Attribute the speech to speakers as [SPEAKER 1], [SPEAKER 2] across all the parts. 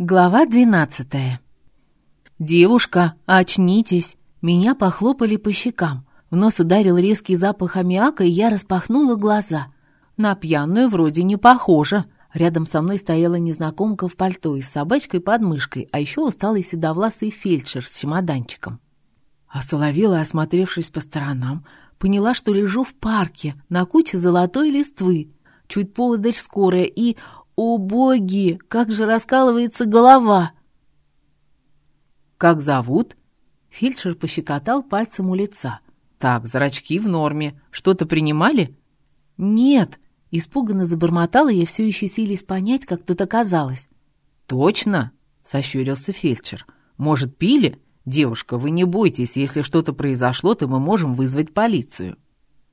[SPEAKER 1] Глава двенадцатая. «Девушка, очнитесь!» Меня похлопали по щекам. В нос ударил резкий запах аммиака, и я распахнула глаза. На пьяную вроде не похоже. Рядом со мной стояла незнакомка в пальто и с собачкой под мышкой, а еще усталый седовласый фельдшер с чемоданчиком. Осоловела, осмотревшись по сторонам, поняла, что лежу в парке на куче золотой листвы. Чуть поводырь скорая и, о боги, как же раскалывается голова! «Как зовут?» Фельдшер пощекотал пальцем у лица. «Так, зрачки в норме. Что-то принимали?» «Нет», — испуганно забормотала я, все еще силясь понять, как тут оказалось. «Точно?» — сощурился фельдшер. «Может, пили? Девушка, вы не бойтесь, если что-то произошло, то мы можем вызвать полицию».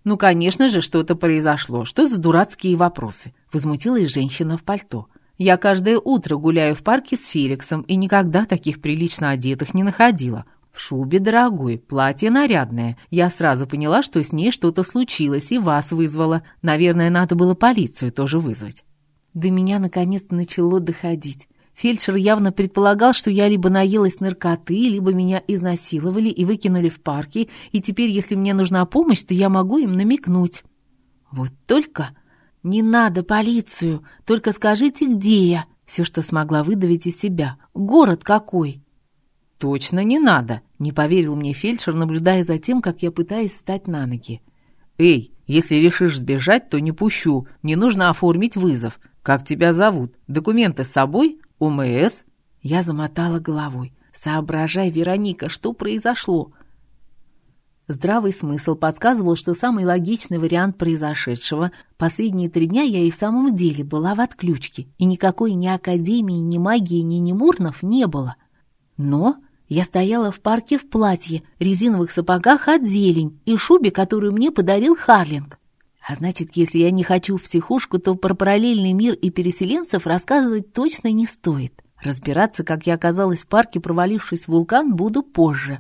[SPEAKER 1] «Ну, конечно же, что-то произошло. Что за дурацкие вопросы?» — возмутилась женщина в пальто. «Я каждое утро гуляю в парке с Феликсом и никогда таких прилично одетых не находила. В шубе дорогой, платье нарядное. Я сразу поняла, что с ней что-то случилось и вас вызвала. Наверное, надо было полицию тоже вызвать». До меня наконец-то начало доходить. Фельдшер явно предполагал, что я либо наелась наркоты, либо меня изнасиловали и выкинули в парке, и теперь, если мне нужна помощь, то я могу им намекнуть. Вот только... «Не надо полицию, только скажите, где я?» Все, что смогла выдавить из себя. «Город какой?» «Точно не надо», — не поверил мне фельдшер, наблюдая за тем, как я пытаюсь встать на ноги. «Эй, если решишь сбежать, то не пущу. Не нужно оформить вызов. Как тебя зовут? Документы с собой? УМС?» Я замотала головой. «Соображай, Вероника, что произошло?» Здравый смысл подсказывал, что самый логичный вариант произошедшего последние три дня я и в самом деле была в отключке, и никакой ни академии, ни магии, ни немурнов не было. Но я стояла в парке в платье, резиновых сапогах от зелень и шубе, которую мне подарил Харлинг. А значит, если я не хочу в психушку, то про параллельный мир и переселенцев рассказывать точно не стоит. Разбираться, как я оказалась в парке, провалившись в вулкан, буду позже.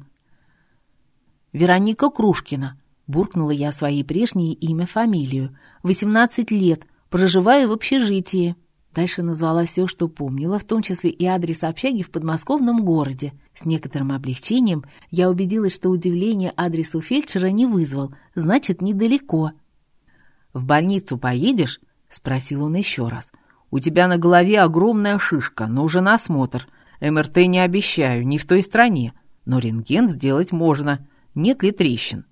[SPEAKER 1] «Вероника Крушкина», — буркнула я свои прежние имя-фамилию. «Восемнадцать лет, проживаю в общежитии». Дальше назвала все, что помнила, в том числе и адрес общаги в подмосковном городе. С некоторым облегчением я убедилась, что удивление адресу фельдшера не вызвал, значит, недалеко. «В больницу поедешь?» — спросил он еще раз. «У тебя на голове огромная шишка, нужен осмотр. МРТ не обещаю, не в той стране, но рентген сделать можно. Нет ли трещин?»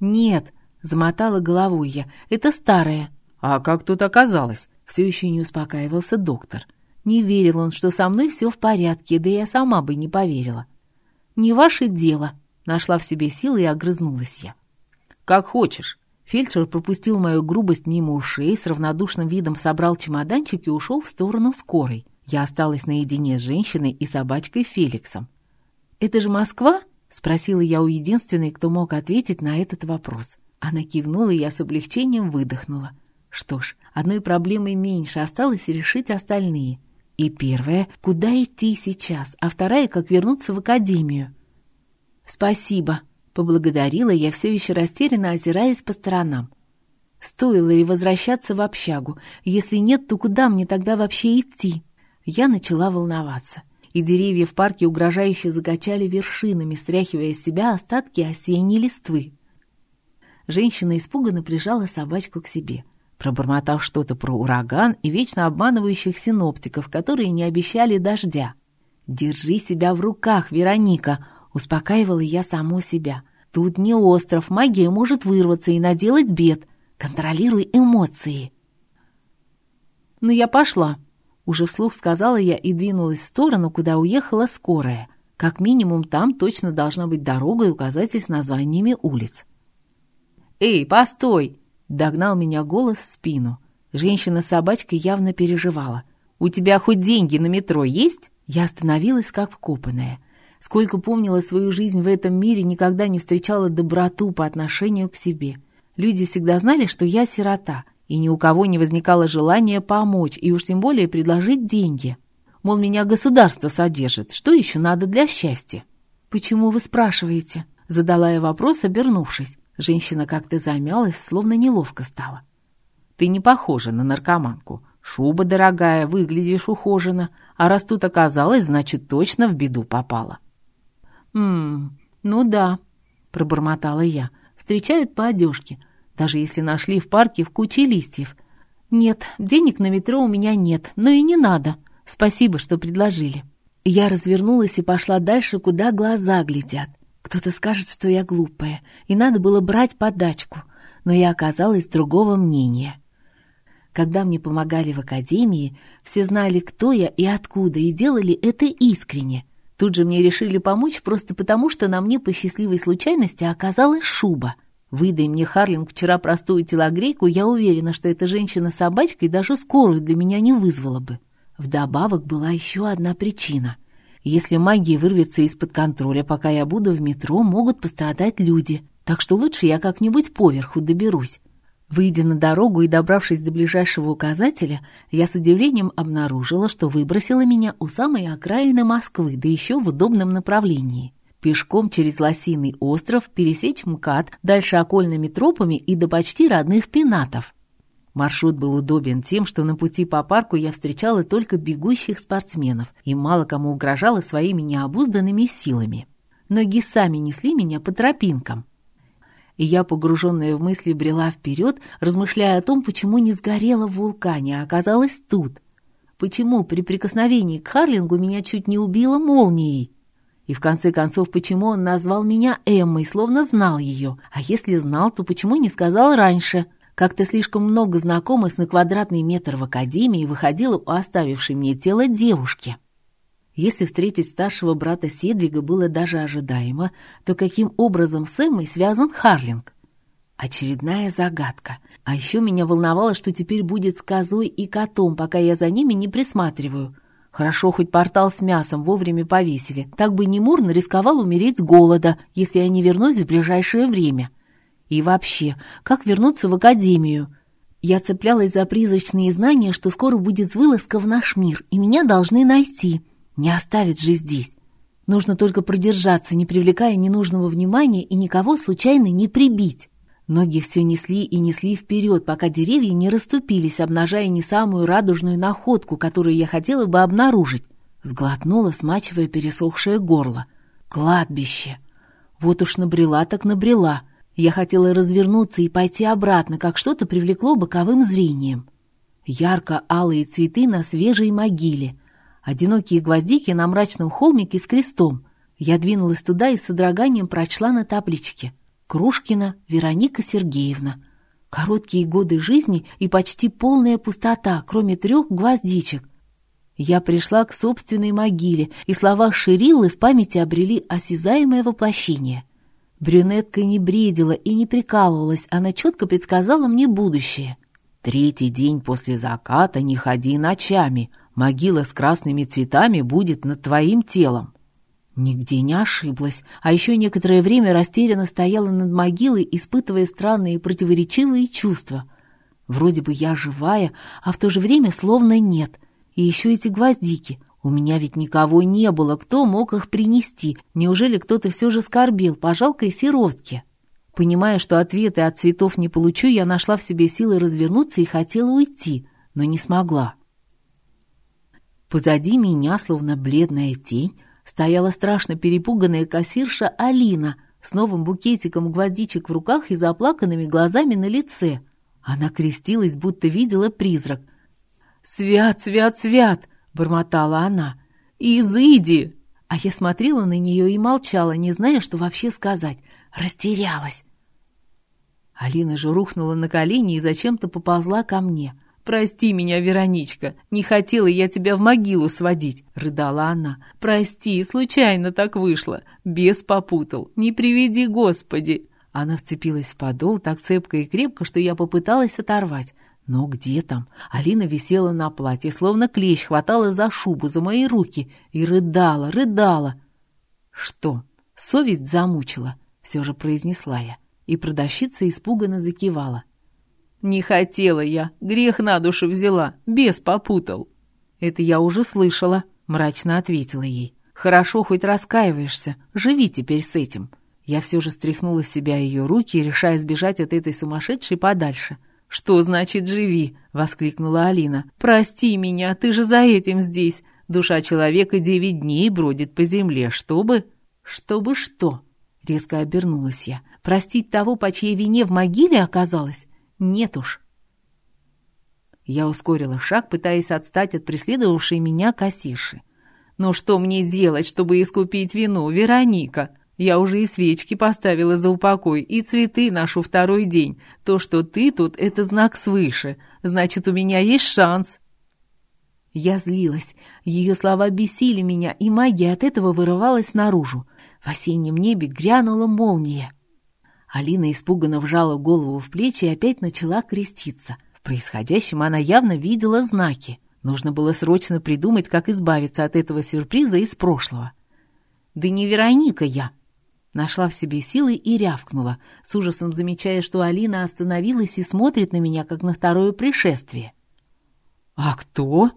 [SPEAKER 1] «Нет», — замотала головой я, — «это старая». «А как тут оказалось?» — все еще не успокаивался доктор. Не верил он, что со мной все в порядке, да я сама бы не поверила. «Не ваше дело», — нашла в себе силы и огрызнулась я. «Как хочешь. Фельдшер пропустил мою грубость мимо ушей, с равнодушным видом собрал чемоданчик и ушел в сторону скорой. Я осталась наедине с женщиной и собачкой Феликсом. «Это же Москва?» — спросила я у единственной, кто мог ответить на этот вопрос. Она кивнула, и я с облегчением выдохнула. Что ж, одной проблемой меньше, осталось решить остальные. И первая — куда идти сейчас, а вторая — как вернуться в академию. «Спасибо», Поблагодарила я все еще растерянно, озираясь по сторонам. Стоило ли возвращаться в общагу? Если нет, то куда мне тогда вообще идти? Я начала волноваться, и деревья в парке угрожающе закачали вершинами, стряхивая с себя остатки осенней листвы. Женщина испуганно прижала собачку к себе, пробормотав что-то про ураган и вечно обманывающих синоптиков, которые не обещали дождя. «Держи себя в руках, Вероника!» Успокаивала я саму себя. Тут не остров, магия может вырваться и наделать бед. Контролируй эмоции. Ну, я пошла. Уже вслух сказала я и двинулась в сторону, куда уехала скорая. Как минимум, там точно должна быть дорога и указатель с названиями улиц. «Эй, постой!» — догнал меня голос в спину. Женщина с собачкой явно переживала. «У тебя хоть деньги на метро есть?» Я остановилась, как вкопанная. Сколько помнила свою жизнь в этом мире, никогда не встречала доброту по отношению к себе. Люди всегда знали, что я сирота, и ни у кого не возникало желания помочь, и уж тем более предложить деньги. Мол, меня государство содержит, что еще надо для счастья? «Почему вы спрашиваете?» Задала я вопрос, обернувшись. Женщина как-то замялась, словно неловко стала. «Ты не похожа на наркоманку. Шуба дорогая, выглядишь ухоженно, А раз тут оказалось, значит, точно в беду попала. «Ммм, ну да», — пробормотала я. «Встречают по одежке, даже если нашли в парке в куче листьев. Нет, денег на метро у меня нет, но и не надо. Спасибо, что предложили». Я развернулась и пошла дальше, куда глаза глядят. Кто-то скажет, что я глупая, и надо было брать подачку, но я оказалась другого мнения. Когда мне помогали в академии, все знали, кто я и откуда, и делали это искренне. Тут же мне решили помочь просто потому, что на мне по счастливой случайности оказалась шуба. Выдай мне Харлинг вчера простую телогрейку, я уверена, что эта женщина с собачкой даже скорую для меня не вызвала бы. Вдобавок была еще одна причина. Если магия вырвется из-под контроля, пока я буду в метро, могут пострадать люди. Так что лучше я как-нибудь поверху доберусь. Выйдя на дорогу и добравшись до ближайшего указателя, я с удивлением обнаружила, что выбросила меня у самой окраины Москвы, да еще в удобном направлении. Пешком через Лосиный остров пересечь МКАД, дальше окольными тропами и до почти родных пенатов. Маршрут был удобен тем, что на пути по парку я встречала только бегущих спортсменов и мало кому угрожала своими необузданными силами. Ноги сами несли меня по тропинкам и я, погруженная в мысли, брела вперед, размышляя о том, почему не сгорела в вулкане, а оказалась тут. Почему при прикосновении к Харлингу меня чуть не убило молнией? И в конце концов, почему он назвал меня Эммой, словно знал ее? А если знал, то почему не сказал раньше? Как-то слишком много знакомых на квадратный метр в академии выходило у оставившей мне тело девушки. Если встретить старшего брата Седвига было даже ожидаемо, то каким образом с Эммой связан Харлинг? Очередная загадка. А еще меня волновало, что теперь будет с козой и котом, пока я за ними не присматриваю. Хорошо, хоть портал с мясом вовремя повесили. Так бы Немурно рисковал умереть с голода, если я не вернусь в ближайшее время. И вообще, как вернуться в академию? Я цеплялась за призрачные знания, что скоро будет вылазка в наш мир, и меня должны найти. Не оставит же здесь. Нужно только продержаться, не привлекая ненужного внимания и никого случайно не прибить. Ноги все несли и несли вперед, пока деревья не расступились, обнажая не самую радужную находку, которую я хотела бы обнаружить. Сглотнула, смачивая пересохшее горло. Кладбище. Вот уж набрела так набрела. Я хотела развернуться и пойти обратно, как что-то привлекло боковым зрением. Ярко-алые цветы на свежей могиле, Одинокие гвоздики на мрачном холмике с крестом. Я двинулась туда и с содроганием прочла на табличке. Крушкина Вероника Сергеевна. Короткие годы жизни и почти полная пустота, кроме трех гвоздичек. Я пришла к собственной могиле, и слова Шириллы в памяти обрели осязаемое воплощение. Брюнетка не бредила и не прикалывалась, она четко предсказала мне будущее. «Третий день после заката не ходи ночами, Могила с красными цветами будет над твоим телом». Нигде не ошиблась, а еще некоторое время растерянно стояла над могилой, испытывая странные противоречивые чувства. Вроде бы я живая, а в то же время словно нет. И еще эти гвоздики. У меня ведь никого не было, кто мог их принести. Неужели кто-то все же скорбел по жалкой сиротке? Понимая, что ответы от цветов не получу, я нашла в себе силы развернуться и хотела уйти, но не смогла. Позади меня, словно бледная тень, стояла страшно перепуганная кассирша Алина с новым букетиком гвоздичек в руках и заплаканными глазами на лице. Она крестилась, будто видела призрак. «Свят, свят, свят!» — бормотала она. «Изыди!» А я смотрела на нее и молчала, не зная, что вообще сказать. Растерялась. Алина же рухнула на колени и зачем-то поползла ко мне — «Прости меня, Вероничка, не хотела я тебя в могилу сводить», — рыдала она. «Прости, случайно так вышло. Бес попутал. Не приведи, Господи!» Она вцепилась в подол так цепко и крепко, что я попыталась оторвать. Но где там? Алина висела на платье, словно клещ, хватала за шубу, за мои руки и рыдала, рыдала. «Что, совесть замучила?» — все же произнесла я. И продавщица испуганно закивала. «Не хотела я, грех на душу взяла, бес попутал». «Это я уже слышала», — мрачно ответила ей. «Хорошо, хоть раскаиваешься, живи теперь с этим». Я все же стряхнула с себя ее руки, решая сбежать от этой сумасшедшей подальше. «Что значит «живи»?» — воскликнула Алина. «Прости меня, ты же за этим здесь. Душа человека девять дней бродит по земле, чтобы... Чтобы что? Резко обернулась я. Простить того, по чьей вине в могиле оказалось? Нет уж. Я ускорила шаг, пытаясь отстать от преследовавшей меня кассирши. «Ну что мне делать, чтобы искупить вину, Вероника? Я уже и свечки поставила за упокой, и цветы ношу второй день. То, что ты тут, это знак свыше. Значит, у меня есть шанс». Я злилась. Ее слова бесили меня, и магия от этого вырывалась наружу. В осеннем небе грянула молния. Алина испуганно вжала голову в плечи и опять начала креститься. В происходящем она явно видела знаки. Нужно было срочно придумать, как избавиться от этого сюрприза из прошлого. «Да не Вероника я!» Нашла в себе силы и рявкнула, с ужасом замечая, что Алина остановилась и смотрит на меня, как на второе пришествие. «А кто?»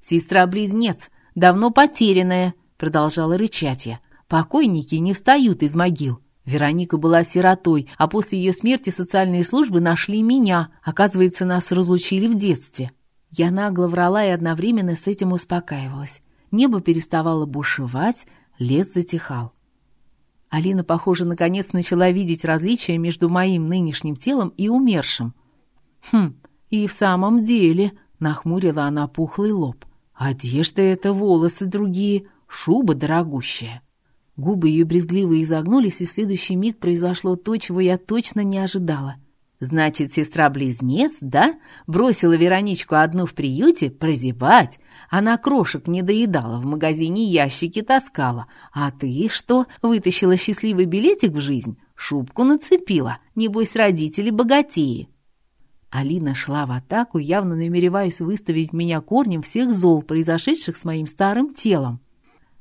[SPEAKER 1] «Сестра-близнец, давно потерянная», — продолжала рычать я. «Покойники не встают из могил. Вероника была сиротой, а после ее смерти социальные службы нашли меня. Оказывается, нас разлучили в детстве». Я нагло врала и одновременно с этим успокаивалась. Небо переставало бушевать, лес затихал. Алина, похоже, наконец начала видеть различия между моим нынешним телом и умершим. «Хм, и в самом деле...» — нахмурила она пухлый лоб. Одежда это, волосы другие, шуба дорогущая. Губы ее брезгливо изогнулись, и в следующий миг произошло то, чего я точно не ожидала. Значит, сестра-близнец, да? Бросила Вероничку одну в приюте прозябать. Она крошек не доедала, в магазине ящики таскала. А ты что, вытащила счастливый билетик в жизнь? Шубку нацепила. Небось, родители богатеи. Алина шла в атаку, явно намереваясь выставить меня корнем всех зол, произошедших с моим старым телом.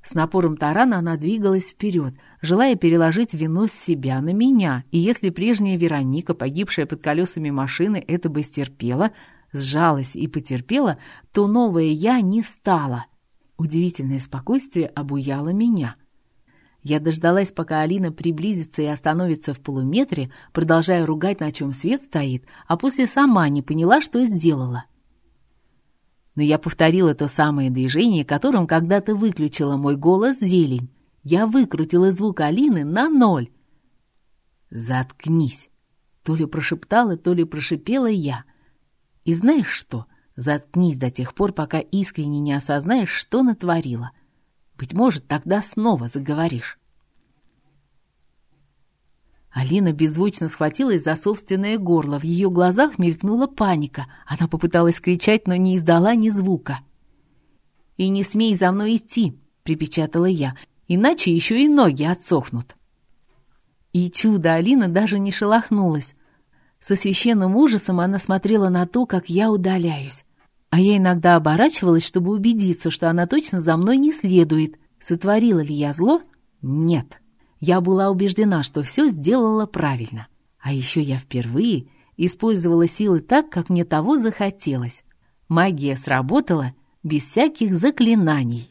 [SPEAKER 1] С напором тарана она двигалась вперед, желая переложить вину с себя на меня, и если прежняя Вероника, погибшая под колесами машины, это бы стерпела, сжалась и потерпела, то новая я не стала. Удивительное спокойствие обуяло меня — я дождалась, пока Алина приблизится и остановится в полуметре, продолжая ругать, на чем свет стоит, а после сама не поняла, что сделала. Но я повторила то самое движение, которым когда-то выключила мой голос зелень. Я выкрутила звук Алины на ноль. «Заткнись!» То ли прошептала, то ли прошипела я. И знаешь что? Заткнись до тех пор, пока искренне не осознаешь, что натворила — быть может, тогда снова заговоришь. Алина беззвучно схватилась за собственное горло. В ее глазах мелькнула паника. Она попыталась кричать, но не издала ни звука. «И не смей за мной идти!» — припечатала я. «Иначе еще и ноги отсохнут!» И чудо Алина даже не шелохнулась. Со священным ужасом она смотрела на то, как я удаляюсь. А я иногда оборачивалась, чтобы убедиться, что она точно за мной не следует. Сотворила ли я зло? Нет. Я была убеждена, что все сделала правильно. А еще я впервые использовала силы так, как мне того захотелось. Магия сработала без всяких заклинаний.